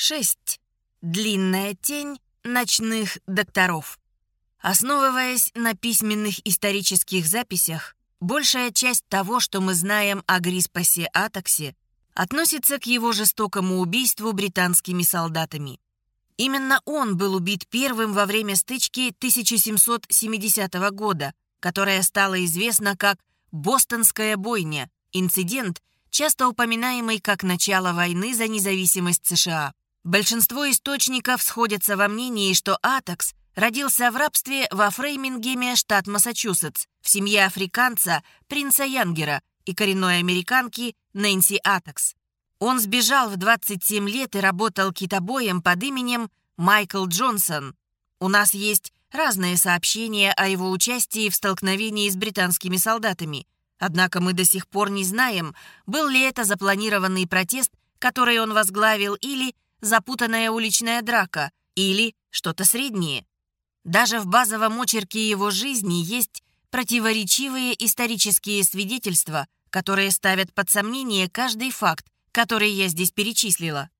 6. Длинная тень ночных докторов. Основываясь на письменных исторических записях, большая часть того, что мы знаем о Гриспасе Атаксе, относится к его жестокому убийству британскими солдатами. Именно он был убит первым во время стычки 1770 года, которая стала известна как «Бостонская бойня», инцидент, часто упоминаемый как начало войны за независимость США. Большинство источников сходятся во мнении, что Атакс родился в рабстве во Фреймингеме, штат Массачусетс, в семье африканца принца Янгера и коренной американки Нэнси Атакс. Он сбежал в 27 лет и работал китобоем под именем Майкл Джонсон. У нас есть разные сообщения о его участии в столкновении с британскими солдатами. Однако мы до сих пор не знаем, был ли это запланированный протест, который он возглавил, или запутанная уличная драка, или что-то среднее. Даже в базовом очерке его жизни есть противоречивые исторические свидетельства, которые ставят под сомнение каждый факт, который я здесь перечислила.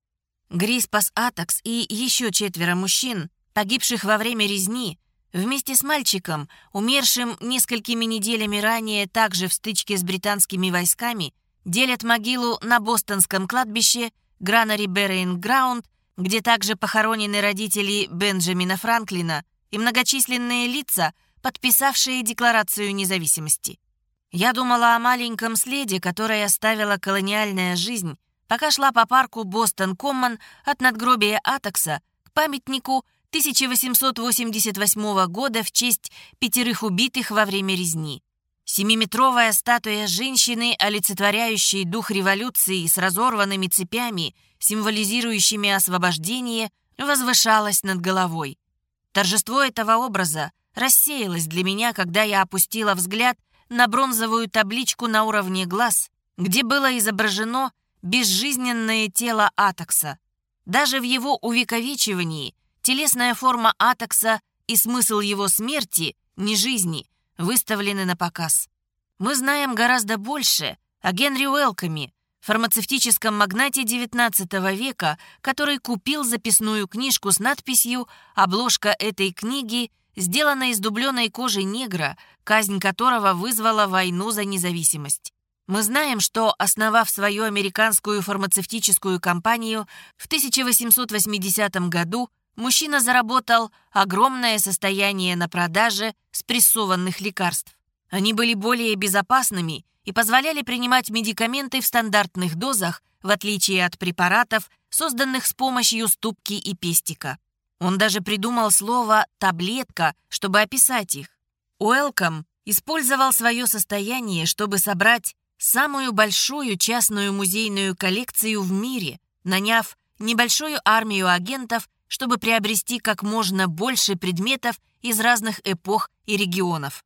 Гриспас Атакс и еще четверо мужчин, погибших во время резни, вместе с мальчиком, умершим несколькими неделями ранее также в стычке с британскими войсками, делят могилу на бостонском кладбище Гранари Берейн Граунд, где также похоронены родители Бенджамина Франклина и многочисленные лица, подписавшие Декларацию независимости. Я думала о маленьком следе, который оставила колониальная жизнь пока шла по парку Бостон-Коммон от надгробия Атакса к памятнику 1888 года в честь пятерых убитых во время резни. Семиметровая статуя женщины, олицетворяющей дух революции с разорванными цепями, символизирующими освобождение, возвышалась над головой. Торжество этого образа рассеялось для меня, когда я опустила взгляд на бронзовую табличку на уровне глаз, где было изображено безжизненное тело Атакса. Даже в его увековечивании телесная форма Атакса и смысл его смерти, не жизни, выставлены на показ. Мы знаем гораздо больше о Генри Уэлкоме, фармацевтическом магнате XIX века, который купил записную книжку с надписью «Обложка этой книги сделана из дубленой кожи негра, казнь которого вызвала войну за независимость». Мы знаем, что, основав свою американскую фармацевтическую компанию в 1880 году, мужчина заработал огромное состояние на продаже спрессованных лекарств. Они были более безопасными и позволяли принимать медикаменты в стандартных дозах, в отличие от препаратов, созданных с помощью ступки и пестика. Он даже придумал слово «таблетка», чтобы описать их. Уэлком использовал свое состояние, чтобы собрать самую большую частную музейную коллекцию в мире, наняв небольшую армию агентов, чтобы приобрести как можно больше предметов из разных эпох и регионов.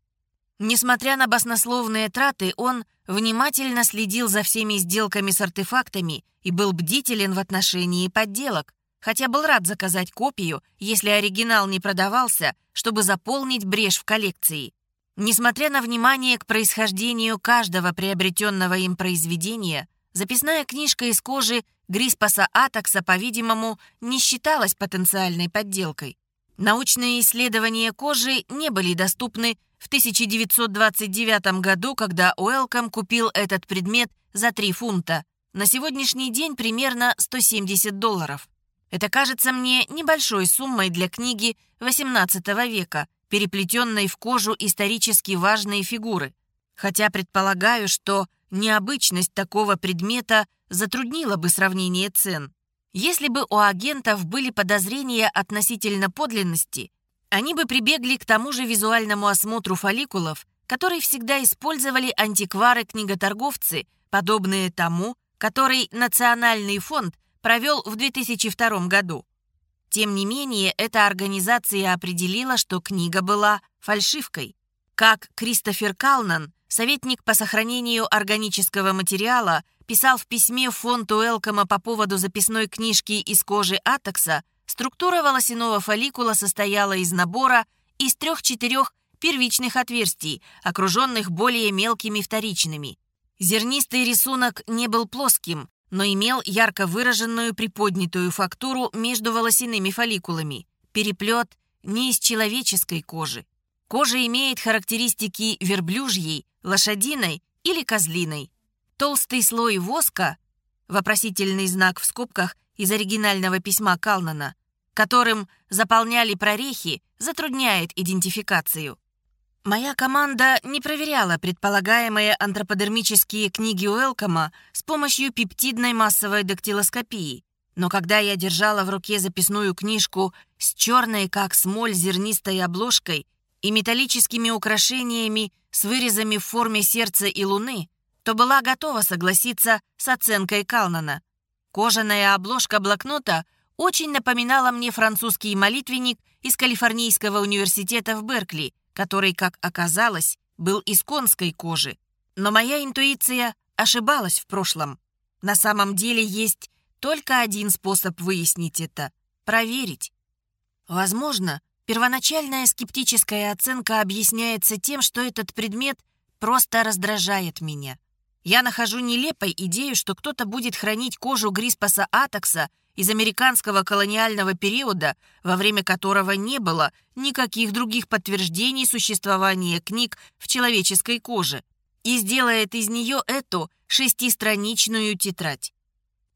Несмотря на баснословные траты, он внимательно следил за всеми сделками с артефактами и был бдителен в отношении подделок, хотя был рад заказать копию, если оригинал не продавался, чтобы заполнить брешь в коллекции. Несмотря на внимание к происхождению каждого приобретенного им произведения, записная книжка из кожи Гриспаса Атакса, по-видимому, не считалась потенциальной подделкой. Научные исследования кожи не были доступны в 1929 году, когда Уэлком купил этот предмет за 3 фунта. На сегодняшний день примерно 170 долларов. Это кажется мне небольшой суммой для книги XVIII века, переплетенной в кожу исторически важные фигуры, хотя предполагаю, что необычность такого предмета затруднила бы сравнение цен. Если бы у агентов были подозрения относительно подлинности, они бы прибегли к тому же визуальному осмотру фолликулов, который всегда использовали антиквары-книготорговцы, подобные тому, который Национальный фонд провел в 2002 году. Тем не менее, эта организация определила, что книга была фальшивкой. Как Кристофер Калнан, советник по сохранению органического материала, писал в письме в фонд Уэлкома по поводу записной книжки из кожи атокса, структура волосяного фолликула состояла из набора из трех-четырех первичных отверстий, окруженных более мелкими вторичными. Зернистый рисунок не был плоским, но имел ярко выраженную приподнятую фактуру между волосяными фолликулами. Переплет не из человеческой кожи. Кожа имеет характеристики верблюжьей, лошадиной или козлиной. Толстый слой воска, вопросительный знак в скобках из оригинального письма Калнана, которым заполняли прорехи, затрудняет идентификацию. Моя команда не проверяла предполагаемые антроподермические книги Уэлкома с помощью пептидной массовой дактилоскопии. Но когда я держала в руке записную книжку с черной, как смоль, зернистой обложкой и металлическими украшениями с вырезами в форме сердца и луны, то была готова согласиться с оценкой Калнана. Кожаная обложка блокнота очень напоминала мне французский молитвенник из Калифорнийского университета в Беркли – который, как оказалось, был из конской кожи. Но моя интуиция ошибалась в прошлом. На самом деле есть только один способ выяснить это — проверить. Возможно, первоначальная скептическая оценка объясняется тем, что этот предмет просто раздражает меня. Я нахожу нелепой идею, что кто-то будет хранить кожу Гриспаса Атакса из американского колониального периода, во время которого не было никаких других подтверждений существования книг в человеческой коже, и сделает из нее эту шестистраничную тетрадь.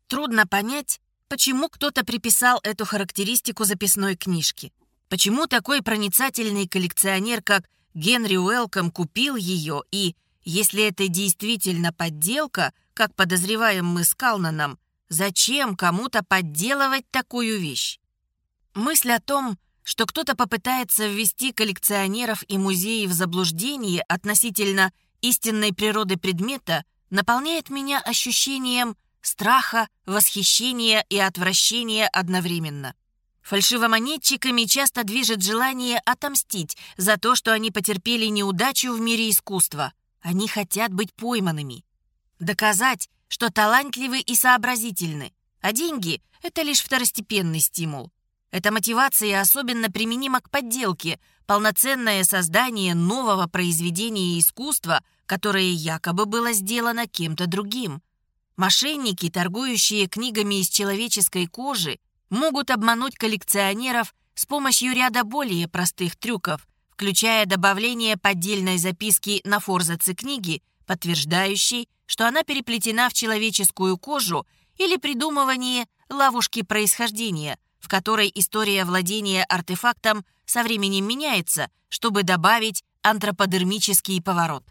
Трудно понять, почему кто-то приписал эту характеристику записной книжки. Почему такой проницательный коллекционер, как Генри Уэлком, купил ее и, если это действительно подделка, как подозреваем мы с Калнаном, Зачем кому-то подделывать такую вещь? Мысль о том, что кто-то попытается ввести коллекционеров и музеи в заблуждение относительно истинной природы предмета, наполняет меня ощущением страха, восхищения и отвращения одновременно. Фальшивомонетчиками часто движет желание отомстить за то, что они потерпели неудачу в мире искусства. Они хотят быть пойманными. Доказать, что талантливы и сообразительны, а деньги — это лишь второстепенный стимул. Эта мотивация особенно применима к подделке, полноценное создание нового произведения искусства, которое якобы было сделано кем-то другим. Мошенники, торгующие книгами из человеческой кожи, могут обмануть коллекционеров с помощью ряда более простых трюков, включая добавление поддельной записки на форзаце книги, подтверждающей, что она переплетена в человеческую кожу или придумывание ловушки происхождения, в которой история владения артефактом со временем меняется, чтобы добавить антроподермический поворот.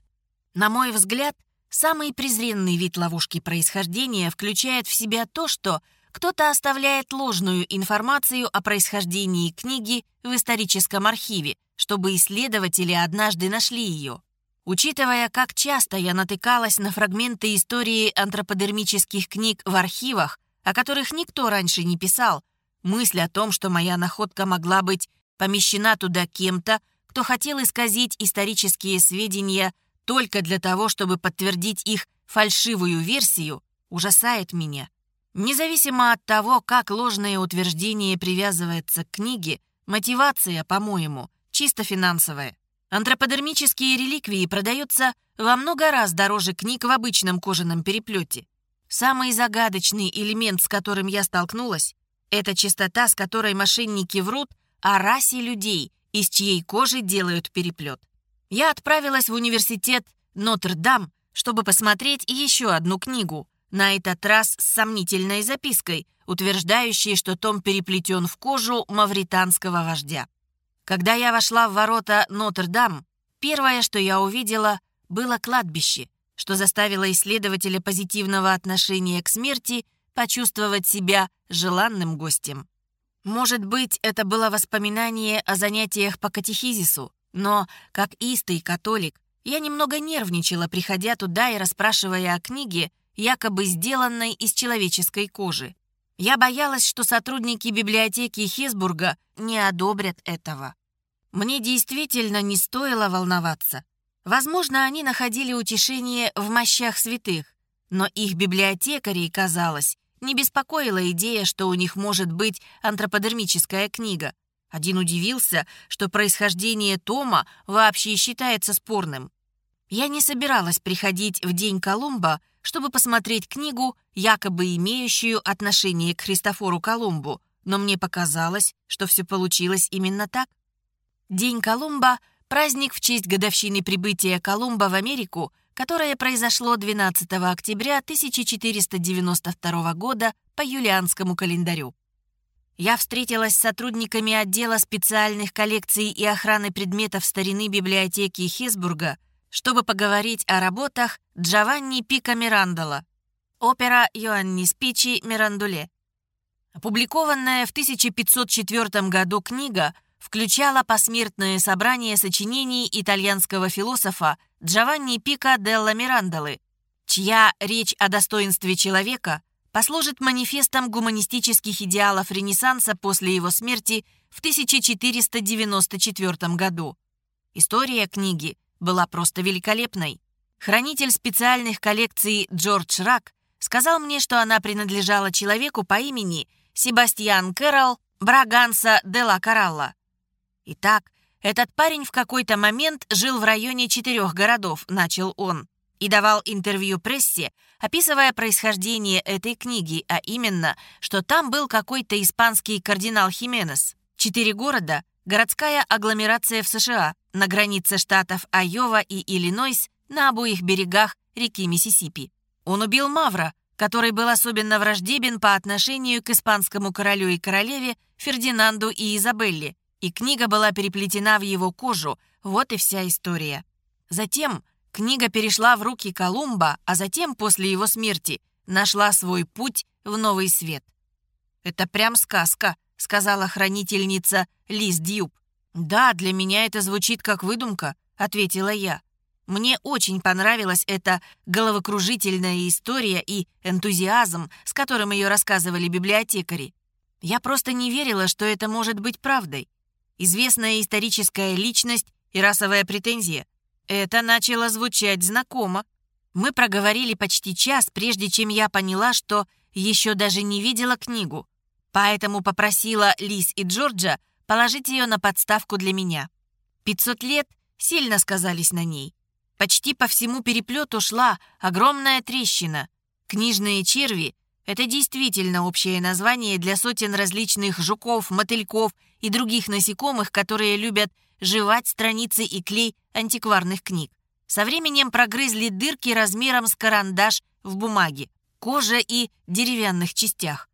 На мой взгляд, самый презренный вид ловушки происхождения включает в себя то, что кто-то оставляет ложную информацию о происхождении книги в историческом архиве, чтобы исследователи однажды нашли ее. Учитывая, как часто я натыкалась на фрагменты истории антроподермических книг в архивах, о которых никто раньше не писал, мысль о том, что моя находка могла быть помещена туда кем-то, кто хотел исказить исторические сведения только для того, чтобы подтвердить их фальшивую версию, ужасает меня. Независимо от того, как ложное утверждение привязывается к книге, мотивация, по-моему, чисто финансовая. Антроподермические реликвии продаются во много раз дороже книг в обычном кожаном переплете. Самый загадочный элемент, с которым я столкнулась, это чистота, с которой мошенники врут о расе людей, из чьей кожи делают переплет. Я отправилась в университет Нотр-Дам, чтобы посмотреть еще одну книгу, на этот раз с сомнительной запиской, утверждающей, что том переплетен в кожу мавританского вождя. Когда я вошла в ворота Нотр-Дам, первое, что я увидела, было кладбище, что заставило исследователя позитивного отношения к смерти почувствовать себя желанным гостем. Может быть, это было воспоминание о занятиях по катехизису, но, как истый католик, я немного нервничала, приходя туда и расспрашивая о книге, якобы сделанной из человеческой кожи. Я боялась, что сотрудники библиотеки Хесбурга не одобрят этого. Мне действительно не стоило волноваться. Возможно, они находили утешение в мощах святых, но их библиотекарей, казалось, не беспокоила идея, что у них может быть антроподермическая книга. Один удивился, что происхождение Тома вообще считается спорным. Я не собиралась приходить в день Колумба, чтобы посмотреть книгу, якобы имеющую отношение к Христофору Колумбу, но мне показалось, что все получилось именно так. День Колумба — праздник в честь годовщины прибытия Колумба в Америку, которое произошло 12 октября 1492 года по юлианскому календарю. Я встретилась с сотрудниками отдела специальных коллекций и охраны предметов старины библиотеки Хисбурга, чтобы поговорить о работах Джованни Пика Мирандола, опера Йоанни Спичи Мирандуле. Опубликованная в 1504 году книга включала посмертное собрание сочинений итальянского философа Джованни Пика Делла Мирандолы, чья речь о достоинстве человека послужит манифестом гуманистических идеалов Ренессанса после его смерти в 1494 году. История книги была просто великолепной. Хранитель специальных коллекций Джордж Рак сказал мне, что она принадлежала человеку по имени Себастьян Кэрролл Браганса де ла Каралла. Итак, этот парень в какой-то момент жил в районе четырех городов, начал он, и давал интервью прессе, описывая происхождение этой книги, а именно, что там был какой-то испанский кардинал Хименес. Четыре города — городская агломерация в США, на границе штатов Айова и Иллинойс, на обоих берегах реки Миссисипи. Он убил Мавра, который был особенно враждебен по отношению к испанскому королю и королеве Фердинанду и Изабелле, и книга была переплетена в его кожу, вот и вся история. Затем книга перешла в руки Колумба, а затем, после его смерти, нашла свой путь в новый свет. «Это прям сказка», — сказала хранительница Лиз Дьюб. «Да, для меня это звучит как выдумка», — ответила я. Мне очень понравилась эта головокружительная история и энтузиазм, с которым ее рассказывали библиотекари. Я просто не верила, что это может быть правдой. Известная историческая личность и расовая претензия. Это начало звучать знакомо. Мы проговорили почти час, прежде чем я поняла, что еще даже не видела книгу. Поэтому попросила Лиз и Джорджа положить ее на подставку для меня. 500 лет сильно сказались на ней. Почти по всему переплету шла огромная трещина. Книжные черви — это действительно общее название для сотен различных жуков, мотыльков и других насекомых, которые любят жевать страницы и клей антикварных книг. Со временем прогрызли дырки размером с карандаш в бумаге, коже и деревянных частях.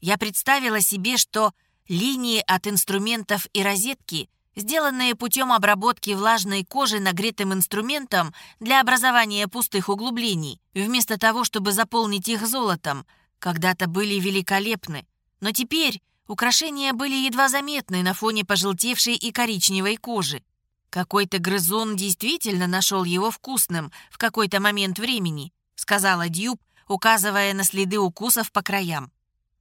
Я представила себе, что линии от инструментов и розетки сделанные путем обработки влажной кожи нагретым инструментом для образования пустых углублений, вместо того, чтобы заполнить их золотом, когда-то были великолепны. Но теперь украшения были едва заметны на фоне пожелтевшей и коричневой кожи. Какой-то грызун действительно нашел его вкусным в какой-то момент времени, сказала Дьюб, указывая на следы укусов по краям.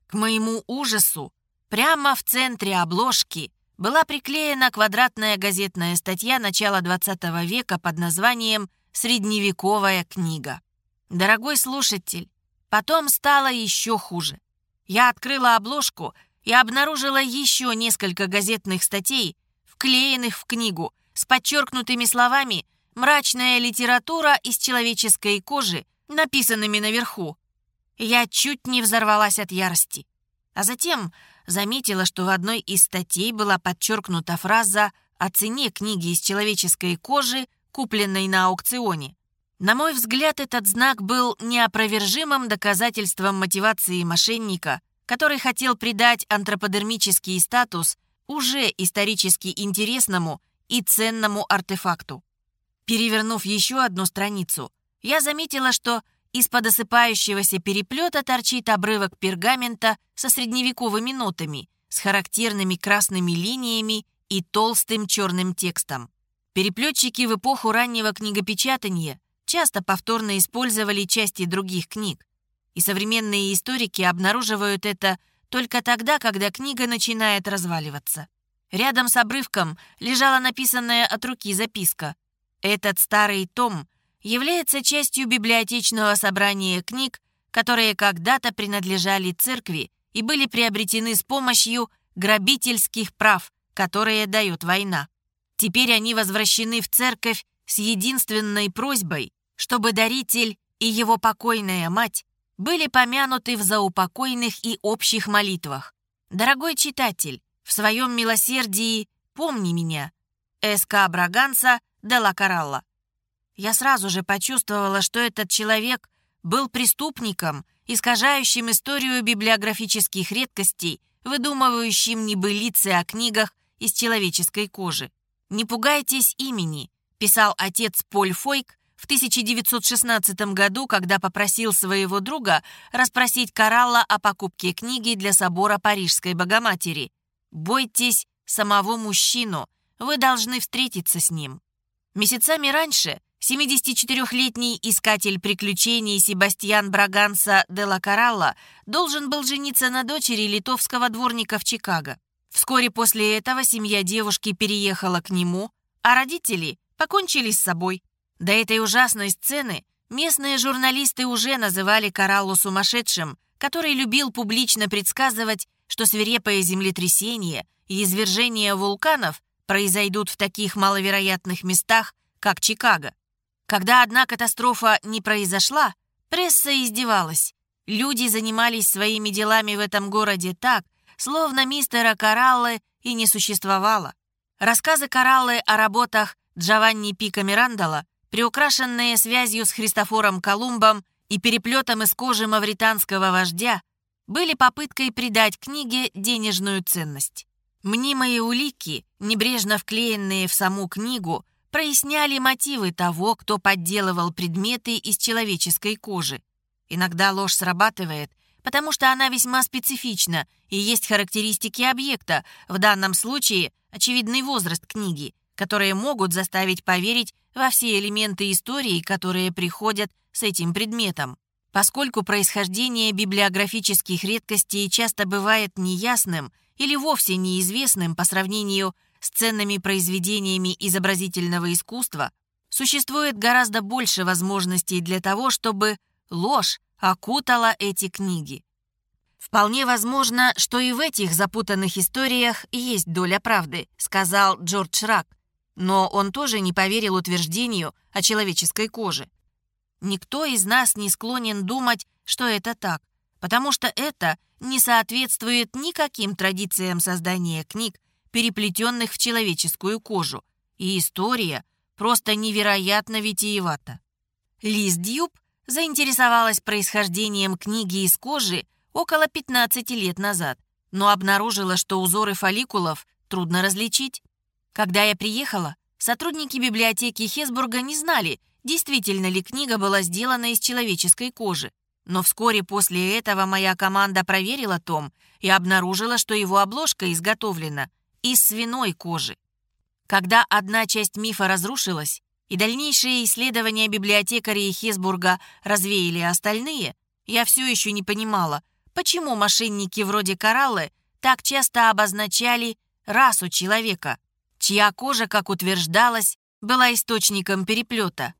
К моему ужасу, прямо в центре обложки была приклеена квадратная газетная статья начала XX века под названием «Средневековая книга». Дорогой слушатель, потом стало еще хуже. Я открыла обложку и обнаружила еще несколько газетных статей, вклеенных в книгу, с подчеркнутыми словами «Мрачная литература из человеческой кожи», написанными наверху. Я чуть не взорвалась от ярости. А затем заметила, что в одной из статей была подчеркнута фраза о цене книги из человеческой кожи, купленной на аукционе. На мой взгляд, этот знак был неопровержимым доказательством мотивации мошенника, который хотел придать антроподермический статус уже исторически интересному и ценному артефакту. Перевернув еще одну страницу, я заметила, что из-под осыпающегося переплета торчит обрывок пергамента со средневековыми нотами, с характерными красными линиями и толстым черным текстом. Переплетчики в эпоху раннего книгопечатания часто повторно использовали части других книг, и современные историки обнаруживают это только тогда, когда книга начинает разваливаться. Рядом с обрывком лежала написанная от руки записка. Этот старый том является частью библиотечного собрания книг, которые когда-то принадлежали церкви и были приобретены с помощью грабительских прав, которые дает война. Теперь они возвращены в церковь с единственной просьбой, чтобы даритель и его покойная мать были помянуты в заупокойных и общих молитвах. Дорогой читатель, в своем милосердии помни меня. С.К. Браганса де ла Каралла. Я сразу же почувствовала, что этот человек был преступником, искажающим историю библиографических редкостей, выдумывающим небылицы о книгах из человеческой кожи. «Не пугайтесь имени», — писал отец Поль Фойк в 1916 году, когда попросил своего друга расспросить Каралла о покупке книги для собора Парижской Богоматери. «Бойтесь самого мужчину, вы должны встретиться с ним». Месяцами раньше 74-летний искатель приключений Себастьян Браганса де ла Каралла должен был жениться на дочери литовского дворника в Чикаго. Вскоре после этого семья девушки переехала к нему, а родители покончили с собой. До этой ужасной сцены местные журналисты уже называли Кораллу сумасшедшим, который любил публично предсказывать, что свирепое землетрясение и извержение вулканов произойдут в таких маловероятных местах, как Чикаго. Когда одна катастрофа не произошла, пресса издевалась. Люди занимались своими делами в этом городе так, словно мистера Кораллы и не существовало. Рассказы Кораллы о работах Джованни Пика Мирандола, приукрашенные связью с Христофором Колумбом и переплетом из кожи мавританского вождя, были попыткой придать книге денежную ценность. Мнимые улики, небрежно вклеенные в саму книгу, проясняли мотивы того, кто подделывал предметы из человеческой кожи. Иногда ложь срабатывает, потому что она весьма специфична и есть характеристики объекта, в данном случае очевидный возраст книги, которые могут заставить поверить во все элементы истории, которые приходят с этим предметом. Поскольку происхождение библиографических редкостей часто бывает неясным или вовсе неизвестным по сравнению с ценными произведениями изобразительного искусства, существует гораздо больше возможностей для того, чтобы ложь окутала эти книги. «Вполне возможно, что и в этих запутанных историях есть доля правды», сказал Джордж Рак. Но он тоже не поверил утверждению о человеческой коже. Никто из нас не склонен думать, что это так, потому что это не соответствует никаким традициям создания книг, переплетенных в человеческую кожу, и история просто невероятно витиевата. Лиз Дьюб заинтересовалась происхождением книги из кожи около 15 лет назад, но обнаружила, что узоры фолликулов трудно различить. Когда я приехала, сотрудники библиотеки Хесбурга не знали, действительно ли книга была сделана из человеческой кожи. Но вскоре после этого моя команда проверила том и обнаружила, что его обложка изготовлена из свиной кожи. Когда одна часть мифа разрушилась, и дальнейшие исследования библиотекарей Хесбурга развеяли остальные, я все еще не понимала, почему мошенники вроде Кораллы так часто обозначали расу человека, чья кожа, как утверждалось, была источником переплета.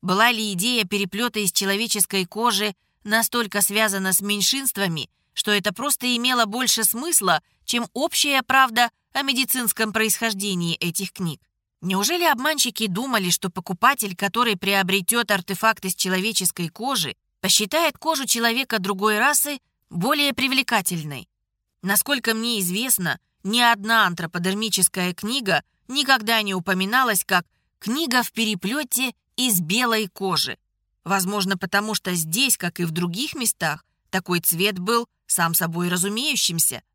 Была ли идея переплета из человеческой кожи настолько связана с меньшинствами, что это просто имело больше смысла, чем общая правда о медицинском происхождении этих книг? Неужели обманщики думали, что покупатель, который приобретет артефакт из человеческой кожи, посчитает кожу человека другой расы более привлекательной? Насколько мне известно, ни одна антроподермическая книга никогда не упоминалась как «книга в переплете из белой кожи». Возможно, потому что здесь, как и в других местах, такой цвет был сам собой разумеющимся –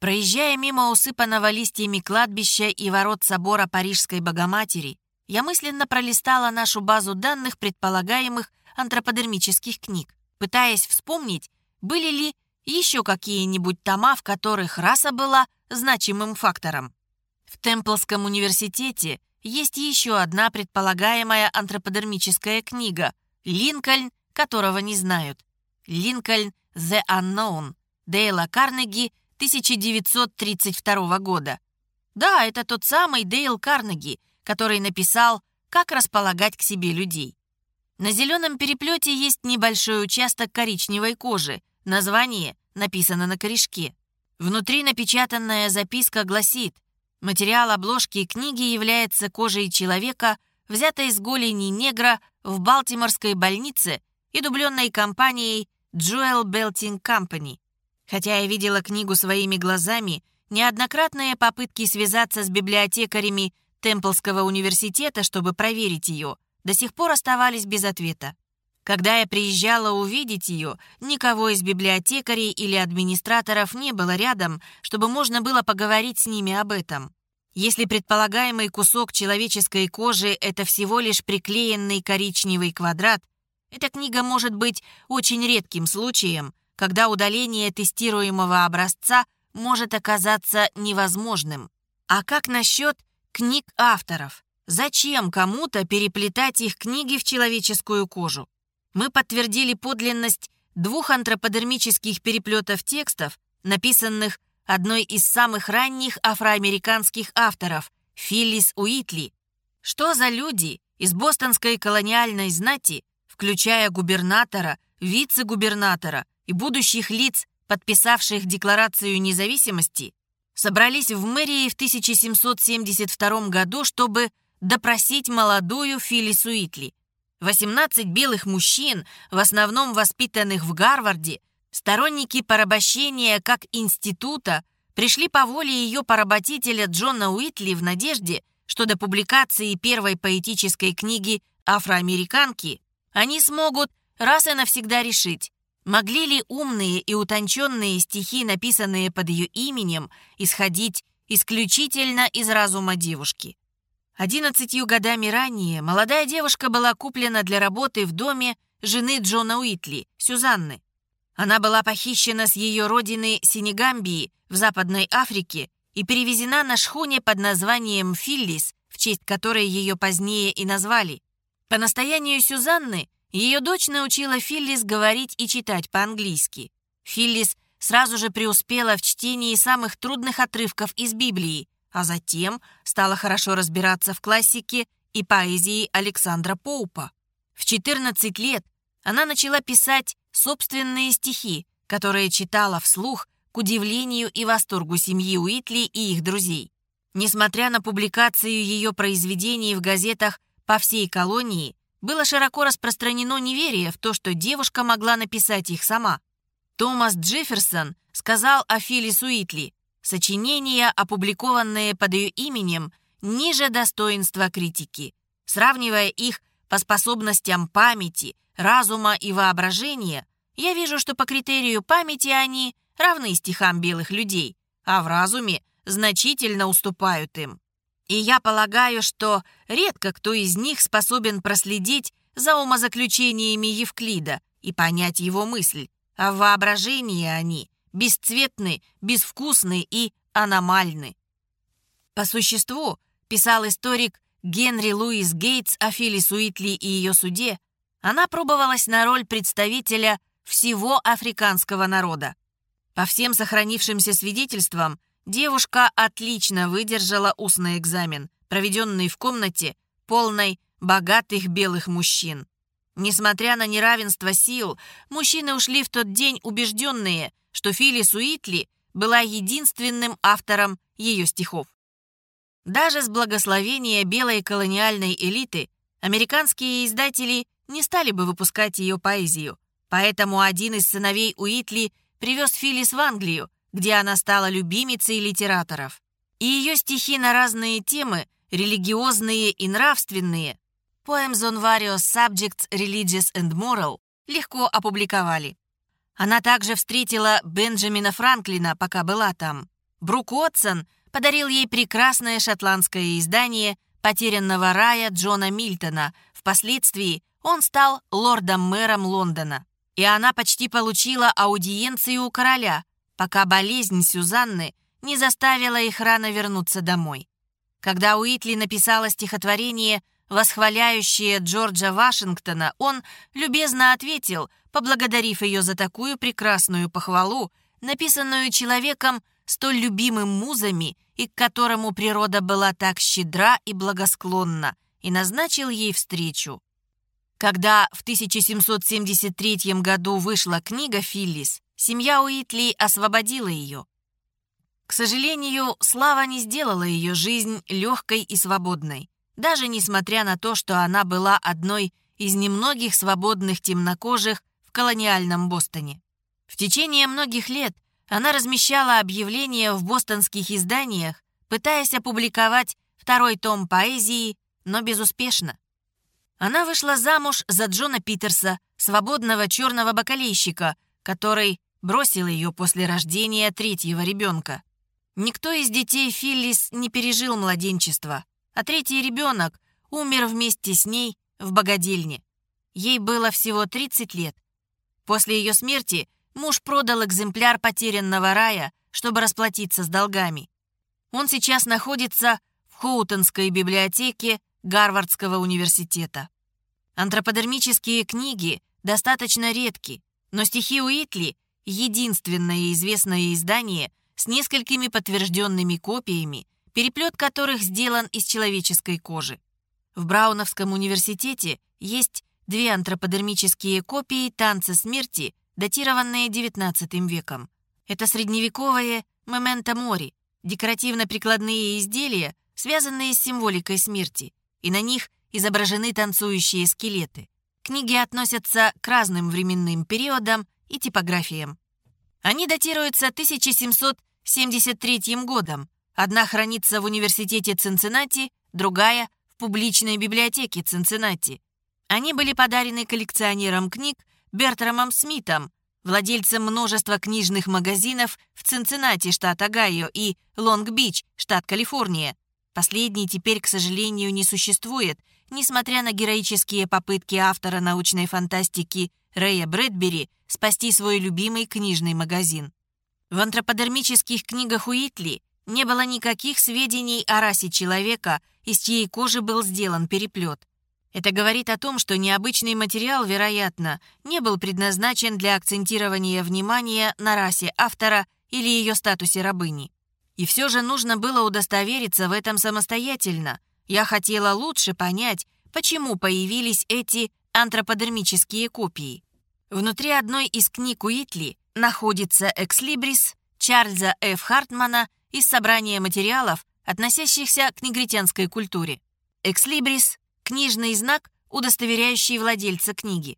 Проезжая мимо усыпанного листьями кладбища и ворот собора Парижской Богоматери, я мысленно пролистала нашу базу данных предполагаемых антроподермических книг, пытаясь вспомнить, были ли еще какие-нибудь тома, в которых раса была значимым фактором. В Темплском университете есть еще одна предполагаемая антроподермическая книга «Линкольн, которого не знают». «Линкольн The Unknown» Дейла Карнеги 1932 года. Да, это тот самый Дейл Карнеги, который написал «Как располагать к себе людей». На зеленом переплете есть небольшой участок коричневой кожи. Название написано на корешке. Внутри напечатанная записка гласит «Материал обложки книги является кожей человека, взята из голени негра в Балтиморской больнице и дубленной компанией Jewel Belting Company. Хотя я видела книгу своими глазами, неоднократные попытки связаться с библиотекарями Темплского университета, чтобы проверить ее, до сих пор оставались без ответа. Когда я приезжала увидеть ее, никого из библиотекарей или администраторов не было рядом, чтобы можно было поговорить с ними об этом. Если предполагаемый кусок человеческой кожи — это всего лишь приклеенный коричневый квадрат, эта книга может быть очень редким случаем, когда удаление тестируемого образца может оказаться невозможным. А как насчет книг авторов? Зачем кому-то переплетать их книги в человеческую кожу? Мы подтвердили подлинность двух антроподермических переплетов текстов, написанных одной из самых ранних афроамериканских авторов, Филлис Уитли. Что за люди из бостонской колониальной знати, включая губернатора, вице-губернатора и будущих лиц, подписавших Декларацию независимости, собрались в мэрии в 1772 году, чтобы допросить молодую Филлис Уитли. 18 белых мужчин, в основном воспитанных в Гарварде, сторонники порабощения как института, пришли по воле ее поработителя Джона Уитли в надежде, что до публикации первой поэтической книги «Афроамериканки» они смогут раз и навсегда решить, могли ли умные и утонченные стихи, написанные под ее именем, исходить исключительно из разума девушки. Одиннадцатью годами ранее молодая девушка была куплена для работы в доме жены Джона Уитли, Сюзанны. Она была похищена с ее родины Сенегамбии в Западной Африке и перевезена на шхуне под названием «Филлис», в честь которой ее позднее и назвали. По настоянию Сюзанны ее дочь научила Филлис говорить и читать по-английски. Филлис сразу же преуспела в чтении самых трудных отрывков из Библии, а затем стала хорошо разбираться в классике и поэзии Александра Поупа. В 14 лет она начала писать собственные стихи, которые читала вслух к удивлению и восторгу семьи Уитли и их друзей. Несмотря на публикацию ее произведений в газетах по всей колонии, было широко распространено неверие в то, что девушка могла написать их сама. Томас Джефферсон сказал о Филлис Уитли, Сочинения, опубликованные под ее именем, ниже достоинства критики, сравнивая их по способностям памяти, разума и воображения, я вижу, что по критерию памяти они равны стихам белых людей, а в разуме значительно уступают им. И я полагаю, что редко кто из них способен проследить за умозаключениями Евклида и понять его мысль, а в воображении они бесцветны, безвкусны и аномальны. По существу, писал историк Генри Луис Гейтс о Филлис Уитли и ее суде, она пробовалась на роль представителя всего африканского народа. По всем сохранившимся свидетельствам, девушка отлично выдержала устный экзамен, проведенный в комнате, полной богатых белых мужчин. Несмотря на неравенство сил, мужчины ушли в тот день убежденные, что Филлис Уитли была единственным автором ее стихов. Даже с благословения белой колониальной элиты американские издатели не стали бы выпускать ее поэзию, поэтому один из сыновей Уитли привез Филлис в Англию, где она стала любимицей литераторов. И ее стихи на разные темы, религиозные и нравственные, Poems on various subjects, religious and moral, легко опубликовали. Она также встретила Бенджамина Франклина, пока была там. Брук Уотсон подарил ей прекрасное шотландское издание «Потерянного рая» Джона Мильтона. Впоследствии он стал лордом-мэром Лондона. И она почти получила аудиенцию у короля, пока болезнь Сюзанны не заставила их рано вернуться домой. Когда Уитли написала стихотворение восхваляющее Джорджа Вашингтона, он любезно ответил, поблагодарив ее за такую прекрасную похвалу, написанную человеком, столь любимым музами и к которому природа была так щедра и благосклонна, и назначил ей встречу. Когда в 1773 году вышла книга «Филлис», семья Уитли освободила ее. К сожалению, слава не сделала ее жизнь легкой и свободной. даже несмотря на то, что она была одной из немногих свободных темнокожих в колониальном Бостоне. В течение многих лет она размещала объявления в бостонских изданиях, пытаясь опубликовать второй том поэзии, но безуспешно. Она вышла замуж за Джона Питерса, свободного черного бакалейщика, который бросил ее после рождения третьего ребенка. Никто из детей Филлис не пережил младенчество, а третий ребенок умер вместе с ней в богадельне. Ей было всего 30 лет. После ее смерти муж продал экземпляр потерянного рая, чтобы расплатиться с долгами. Он сейчас находится в Хоутонской библиотеке Гарвардского университета. Антроподермические книги достаточно редки, но стихи Уитли — единственное известное издание с несколькими подтвержденными копиями, переплет которых сделан из человеческой кожи. В Брауновском университете есть две антроподермические копии «Танца смерти», датированные XIX веком. Это средневековые «Мементо мори», декоративно-прикладные изделия, связанные с символикой смерти, и на них изображены танцующие скелеты. Книги относятся к разным временным периодам и типографиям. Они датируются 1773 годом. Одна хранится в университете Цинциннати, другая — в публичной библиотеке Цинциннати. Они были подарены коллекционерам книг Бертрамом Смитом, владельцем множества книжных магазинов в Цинциннати, штат Огайо, и Лонг-Бич, штат Калифорния. Последний теперь, к сожалению, не существует, несмотря на героические попытки автора научной фантастики Рэя Брэдбери спасти свой любимый книжный магазин. В антроподермических книгах Уитли не было никаких сведений о расе человека, из чьей кожи был сделан переплет. Это говорит о том, что необычный материал, вероятно, не был предназначен для акцентирования внимания на расе автора или ее статусе рабыни. И все же нужно было удостовериться в этом самостоятельно. Я хотела лучше понять, почему появились эти антроподермические копии. Внутри одной из книг Уитли находится «Экслибрис» Чарльза Ф. Хартмана из собрания материалов, относящихся к негритянской культуре. «Экслибрис» — книжный знак, удостоверяющий владельца книги.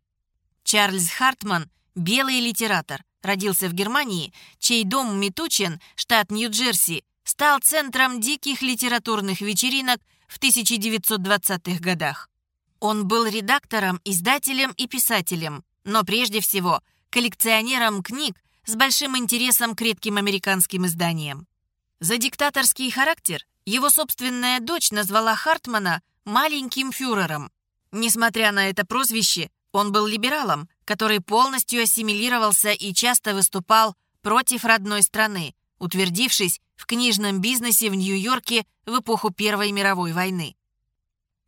Чарльз Хартман — белый литератор, родился в Германии, чей дом Митучен, штат Нью-Джерси, стал центром диких литературных вечеринок в 1920-х годах. Он был редактором, издателем и писателем, но прежде всего коллекционером книг с большим интересом к редким американским изданиям. За диктаторский характер его собственная дочь назвала Хартмана «маленьким фюрером». Несмотря на это прозвище, он был либералом, который полностью ассимилировался и часто выступал против родной страны, утвердившись в книжном бизнесе в Нью-Йорке в эпоху Первой мировой войны.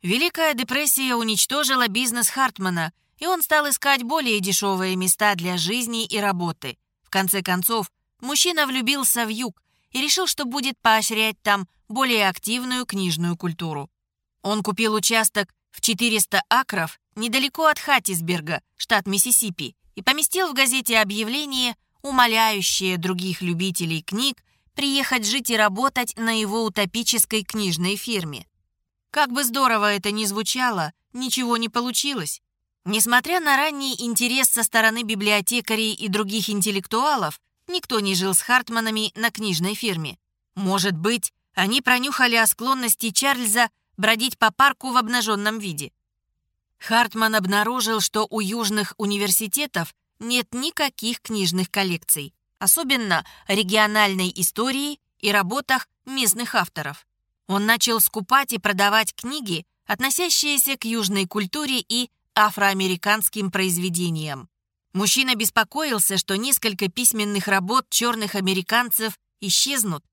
Великая депрессия уничтожила бизнес Хартмана – и он стал искать более дешевые места для жизни и работы. В конце концов, мужчина влюбился в юг и решил, что будет поощрять там более активную книжную культуру. Он купил участок в 400 акров недалеко от Хаттисберга, штат Миссисипи, и поместил в газете объявление, умоляющее других любителей книг приехать жить и работать на его утопической книжной фирме. Как бы здорово это ни звучало, ничего не получилось. Несмотря на ранний интерес со стороны библиотекарей и других интеллектуалов, никто не жил с Хартманами на книжной фирме. Может быть, они пронюхали о склонности Чарльза бродить по парку в обнаженном виде. Хартман обнаружил, что у южных университетов нет никаких книжных коллекций, особенно региональной истории и работах местных авторов. Он начал скупать и продавать книги, относящиеся к южной культуре и афроамериканским произведениям. Мужчина беспокоился, что несколько письменных работ черных американцев исчезнут.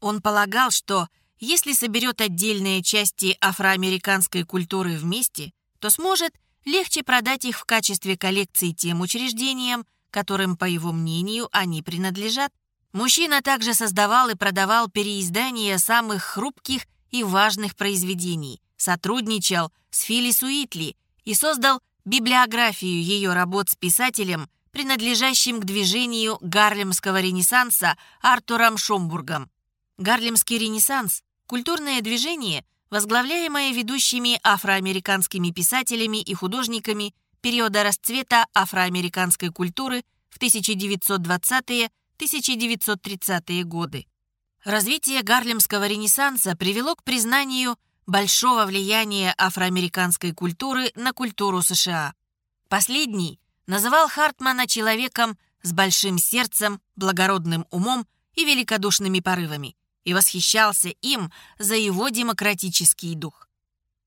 Он полагал, что если соберет отдельные части афроамериканской культуры вместе, то сможет легче продать их в качестве коллекции тем учреждениям, которым, по его мнению, они принадлежат. Мужчина также создавал и продавал переиздания самых хрупких и важных произведений, сотрудничал с Филлис Уитли, и создал библиографию ее работ с писателем, принадлежащим к движению Гарлемского ренессанса Артуром Шомбургом. Гарлемский ренессанс – культурное движение, возглавляемое ведущими афроамериканскими писателями и художниками периода расцвета афроамериканской культуры в 1920-1930-е годы. Развитие Гарлемского ренессанса привело к признанию большого влияния афроамериканской культуры на культуру США. Последний называл Хартмана человеком с большим сердцем, благородным умом и великодушными порывами и восхищался им за его демократический дух.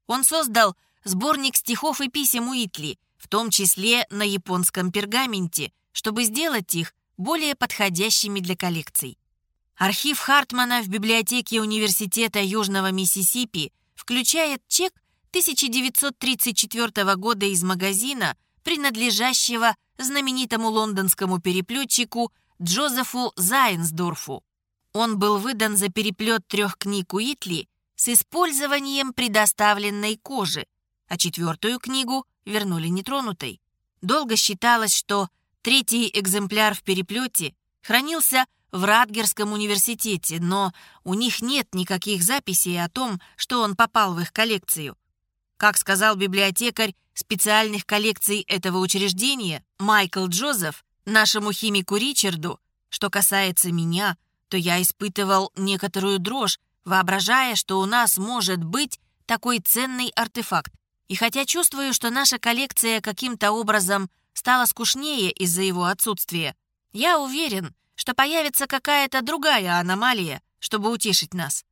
Он создал сборник стихов и писем Уитли, в том числе на японском пергаменте, чтобы сделать их более подходящими для коллекций. Архив Хартмана в библиотеке Университета Южного Миссисипи включает чек 1934 года из магазина, принадлежащего знаменитому лондонскому переплетчику Джозефу Зайнсдорфу. Он был выдан за переплет трех книг Уитли с использованием предоставленной кожи, а четвертую книгу вернули нетронутой. Долго считалось, что третий экземпляр в переплете хранился в Радгерском университете, но у них нет никаких записей о том, что он попал в их коллекцию. Как сказал библиотекарь специальных коллекций этого учреждения Майкл Джозеф нашему химику Ричарду, что касается меня, то я испытывал некоторую дрожь, воображая, что у нас может быть такой ценный артефакт. И хотя чувствую, что наша коллекция каким-то образом стала скучнее из-за его отсутствия, я уверен, что появится какая-то другая аномалия, чтобы утешить нас.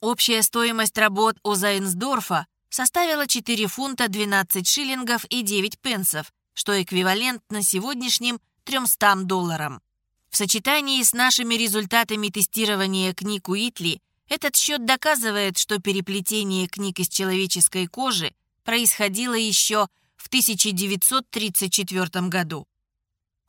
Общая стоимость работ у Зайнсдорфа составила 4 фунта 12 шиллингов и 9 пенсов, что эквивалентно сегодняшним 300 долларам. В сочетании с нашими результатами тестирования книг Уитли этот счет доказывает, что переплетение книг из человеческой кожи происходило еще в 1934 году.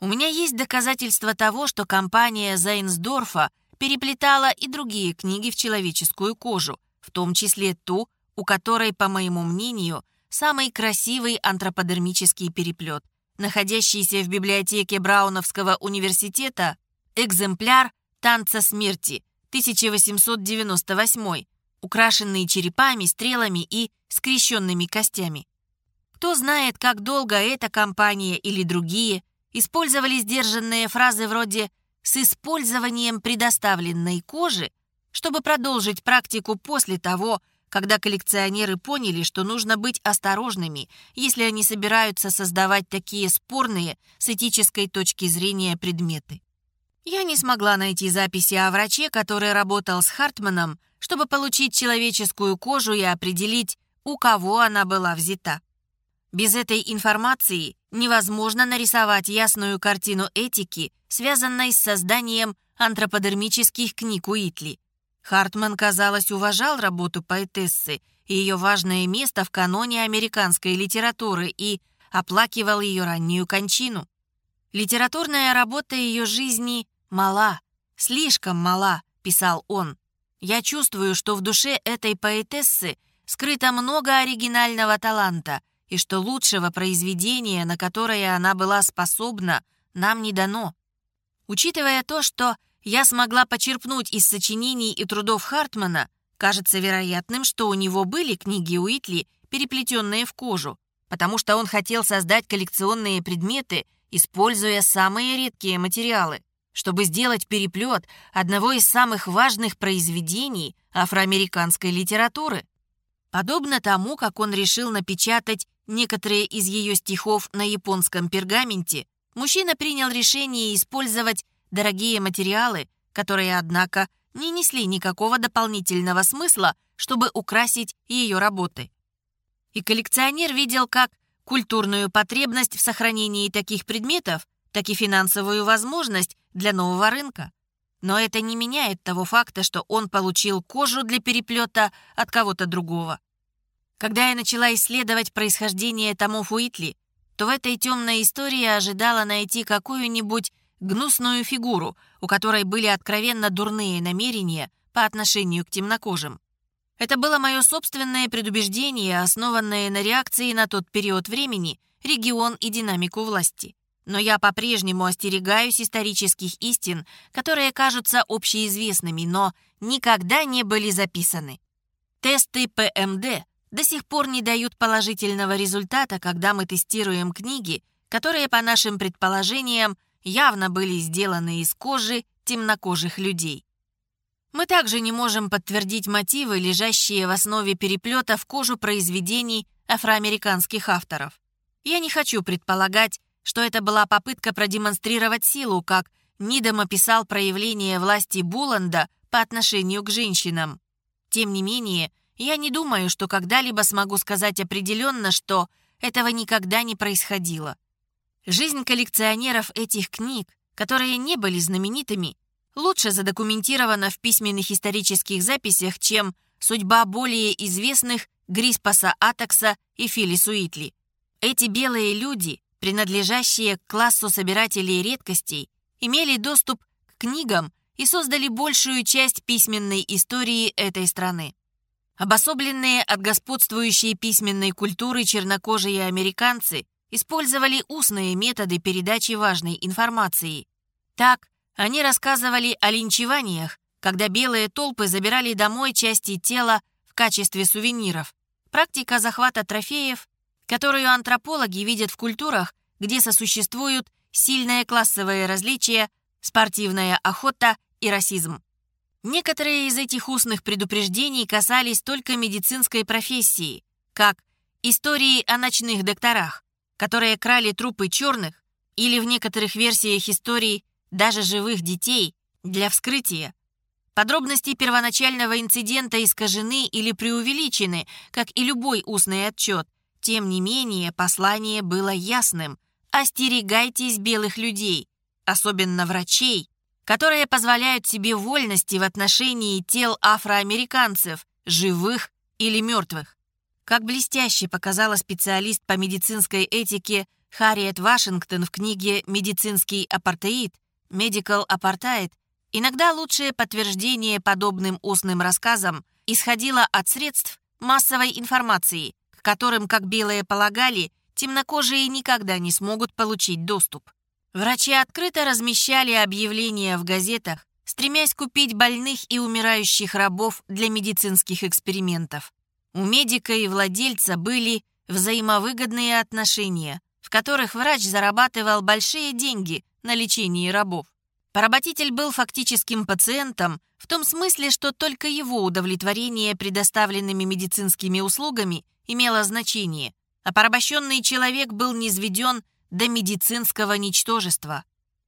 У меня есть доказательства того, что компания Зайнсдорфа переплетала и другие книги в человеческую кожу, в том числе ту, у которой, по моему мнению, самый красивый антроподермический переплет, находящийся в библиотеке Брауновского университета, экземпляр «Танца смерти» 1898, украшенный черепами, стрелами и скрещенными костями. Кто знает, как долго эта компания или другие использовали сдержанные фразы вроде «с использованием предоставленной кожи», чтобы продолжить практику после того, когда коллекционеры поняли, что нужно быть осторожными, если они собираются создавать такие спорные с этической точки зрения предметы. Я не смогла найти записи о враче, который работал с Хартманом, чтобы получить человеческую кожу и определить, у кого она была взята. Без этой информации невозможно нарисовать ясную картину этики, связанной с созданием антроподермических книг Уитли. Хартман, казалось, уважал работу поэтессы и ее важное место в каноне американской литературы и оплакивал ее раннюю кончину. «Литературная работа ее жизни мала, слишком мала», — писал он. «Я чувствую, что в душе этой поэтессы скрыто много оригинального таланта, и что лучшего произведения, на которое она была способна, нам не дано. Учитывая то, что я смогла почерпнуть из сочинений и трудов Хартмана, кажется вероятным, что у него были книги Уитли, переплетенные в кожу, потому что он хотел создать коллекционные предметы, используя самые редкие материалы, чтобы сделать переплет одного из самых важных произведений афроамериканской литературы. Подобно тому, как он решил напечатать некоторые из ее стихов на японском пергаменте, мужчина принял решение использовать дорогие материалы, которые, однако, не несли никакого дополнительного смысла, чтобы украсить ее работы. И коллекционер видел как культурную потребность в сохранении таких предметов, так и финансовую возможность для нового рынка. Но это не меняет того факта, что он получил кожу для переплета от кого-то другого. Когда я начала исследовать происхождение томов Уитли, то в этой темной истории ожидала найти какую-нибудь гнусную фигуру, у которой были откровенно дурные намерения по отношению к темнокожим. Это было мое собственное предубеждение, основанное на реакции на тот период времени, регион и динамику власти. Но я по-прежнему остерегаюсь исторических истин, которые кажутся общеизвестными, но никогда не были записаны. Тесты ПМД до сих пор не дают положительного результата, когда мы тестируем книги, которые, по нашим предположениям, явно были сделаны из кожи темнокожих людей. Мы также не можем подтвердить мотивы, лежащие в основе переплета в кожу произведений афроамериканских авторов. Я не хочу предполагать, что это была попытка продемонстрировать силу, как Нидом описал проявление власти Буланда по отношению к женщинам. Тем не менее, я не думаю, что когда-либо смогу сказать определенно, что этого никогда не происходило. Жизнь коллекционеров этих книг, которые не были знаменитыми, лучше задокументирована в письменных исторических записях, чем судьба более известных Гриспаса Атакса и Филис Уитли. Эти белые люди, принадлежащие к классу собирателей редкостей, имели доступ к книгам и создали большую часть письменной истории этой страны. Обособленные от господствующей письменной культуры чернокожие американцы использовали устные методы передачи важной информации. Так, они рассказывали о линчеваниях, когда белые толпы забирали домой части тела в качестве сувениров. Практика захвата трофеев, которую антропологи видят в культурах, где сосуществуют сильное классовое различие, спортивная охота и расизм. Некоторые из этих устных предупреждений касались только медицинской профессии, как истории о ночных докторах, которые крали трупы черных, или в некоторых версиях историй даже живых детей для вскрытия. Подробности первоначального инцидента искажены или преувеличены, как и любой устный отчет. Тем не менее, послание было ясным. Остерегайтесь белых людей, особенно врачей, которые позволяют себе вольности в отношении тел афроамериканцев, живых или мертвых. Как блестяще показала специалист по медицинской этике Харриет Вашингтон в книге «Медицинский апартеид» «Medical Apartheid», иногда лучшее подтверждение подобным устным рассказам исходило от средств массовой информации, к которым, как белые полагали, темнокожие никогда не смогут получить доступ. Врачи открыто размещали объявления в газетах, стремясь купить больных и умирающих рабов для медицинских экспериментов. У медика и владельца были взаимовыгодные отношения, в которых врач зарабатывал большие деньги на лечении рабов. Поработитель был фактическим пациентом в том смысле, что только его удовлетворение предоставленными медицинскими услугами имело значение, а порабощенный человек был низведен до медицинского ничтожества.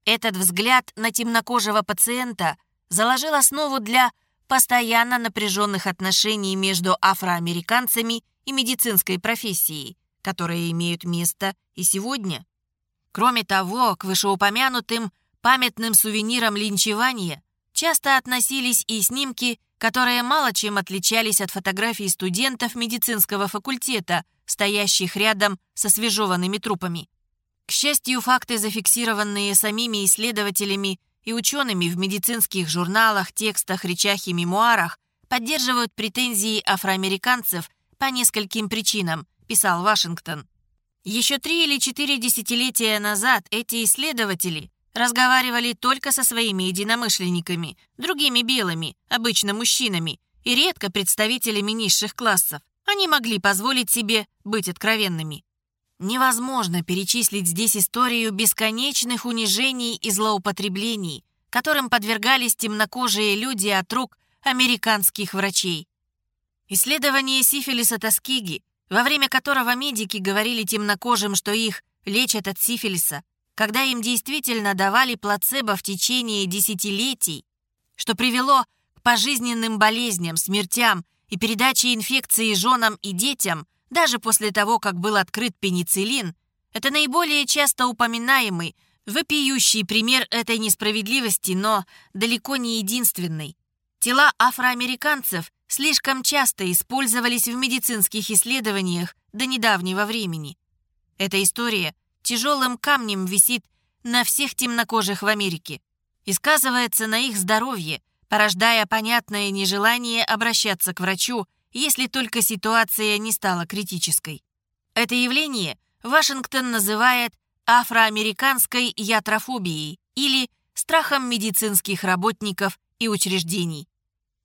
Этот взгляд на темнокожего пациента заложил основу для постоянно напряженных отношений между афроамериканцами и медицинской профессией, которые имеют место и сегодня. Кроме того, к вышеупомянутым памятным сувенирам линчевания часто относились и снимки, которые мало чем отличались от фотографий студентов медицинского факультета, стоящих рядом со свежеванными трупами. К счастью, факты, зафиксированные самими исследователями и учеными в медицинских журналах, текстах, речах и мемуарах, поддерживают претензии афроамериканцев по нескольким причинам, писал Вашингтон. Еще три или четыре десятилетия назад эти исследователи разговаривали только со своими единомышленниками, другими белыми, обычно мужчинами, и редко представителями низших классов. Они могли позволить себе быть откровенными. Невозможно перечислить здесь историю бесконечных унижений и злоупотреблений, которым подвергались темнокожие люди от рук американских врачей. Исследование сифилиса Тоскиги, во время которого медики говорили темнокожим, что их лечат от сифилиса, когда им действительно давали плацебо в течение десятилетий, что привело к пожизненным болезням, смертям и передаче инфекции женам и детям, даже после того, как был открыт пенициллин, это наиболее часто упоминаемый, вопиющий пример этой несправедливости, но далеко не единственный. Тела афроамериканцев слишком часто использовались в медицинских исследованиях до недавнего времени. Эта история тяжелым камнем висит на всех темнокожих в Америке и сказывается на их здоровье, порождая понятное нежелание обращаться к врачу если только ситуация не стала критической. Это явление Вашингтон называет афроамериканской ятрофобией или страхом медицинских работников и учреждений.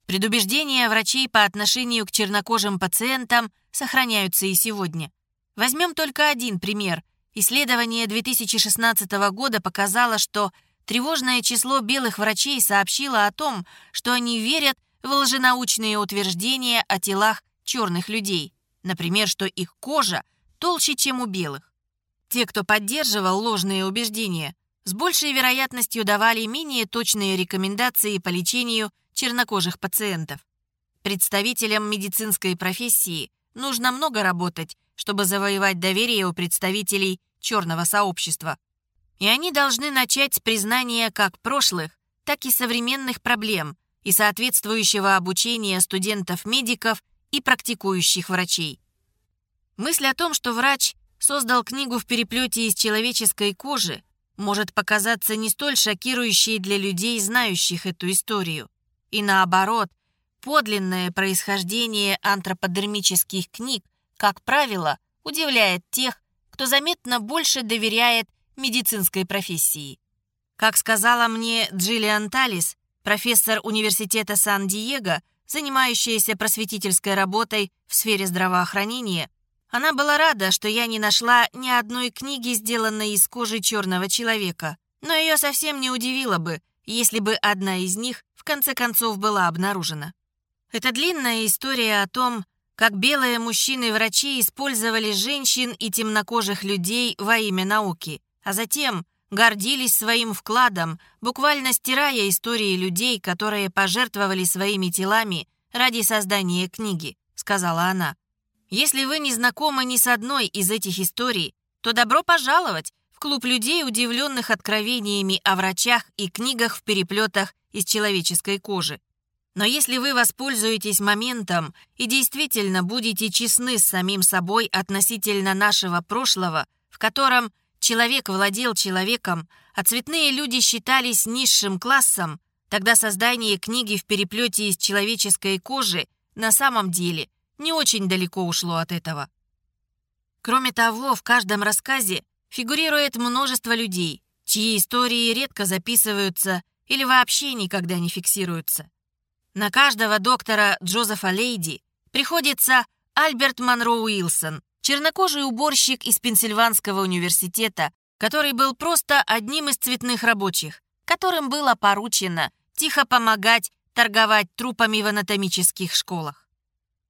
Предубеждения врачей по отношению к чернокожим пациентам сохраняются и сегодня. Возьмем только один пример. Исследование 2016 года показало, что тревожное число белых врачей сообщило о том, что они верят в лженаучные утверждения о телах черных людей. Например, что их кожа толще, чем у белых. Те, кто поддерживал ложные убеждения, с большей вероятностью давали менее точные рекомендации по лечению чернокожих пациентов. Представителям медицинской профессии нужно много работать, чтобы завоевать доверие у представителей черного сообщества. И они должны начать с признания как прошлых, так и современных проблем и соответствующего обучения студентов-медиков и практикующих врачей. Мысль о том, что врач создал книгу в переплете из человеческой кожи, может показаться не столь шокирующей для людей, знающих эту историю. И наоборот, подлинное происхождение антроподермических книг, как правило, удивляет тех, кто заметно больше доверяет медицинской профессии. Как сказала мне Джиллиан Талис, профессор университета Сан-Диего, занимающаяся просветительской работой в сфере здравоохранения, она была рада, что я не нашла ни одной книги, сделанной из кожи черного человека, но ее совсем не удивило бы, если бы одна из них в конце концов была обнаружена. Это длинная история о том, как белые мужчины-врачи использовали женщин и темнокожих людей во имя науки, а затем гордились своим вкладом, буквально стирая истории людей, которые пожертвовали своими телами ради создания книги, сказала она. Если вы не знакомы ни с одной из этих историй, то добро пожаловать в клуб людей, удивленных откровениями о врачах и книгах в переплетах из человеческой кожи. Но если вы воспользуетесь моментом и действительно будете честны с самим собой относительно нашего прошлого, в котором человек владел человеком, а цветные люди считались низшим классом, тогда создание книги в переплете из человеческой кожи на самом деле не очень далеко ушло от этого. Кроме того, в каждом рассказе фигурирует множество людей, чьи истории редко записываются или вообще никогда не фиксируются. На каждого доктора Джозефа Лейди приходится Альберт Монро Уилсон, чернокожий уборщик из Пенсильванского университета, который был просто одним из цветных рабочих, которым было поручено тихо помогать торговать трупами в анатомических школах.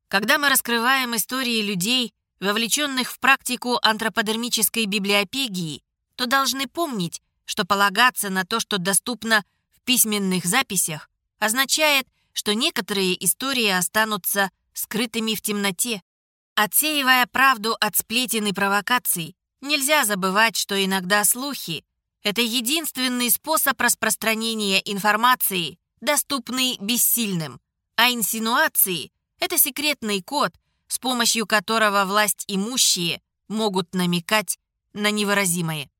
Когда мы раскрываем истории людей, вовлеченных в практику антроподермической библиопегии, то должны помнить, что полагаться на то, что доступно в письменных записях, означает, что некоторые истории останутся скрытыми в темноте. Отсеивая правду от сплетен и провокаций, нельзя забывать, что иногда слухи — это единственный способ распространения информации, доступный бессильным, а инсинуации это секретный код, с помощью которого власть имущие могут намекать на невыразимое.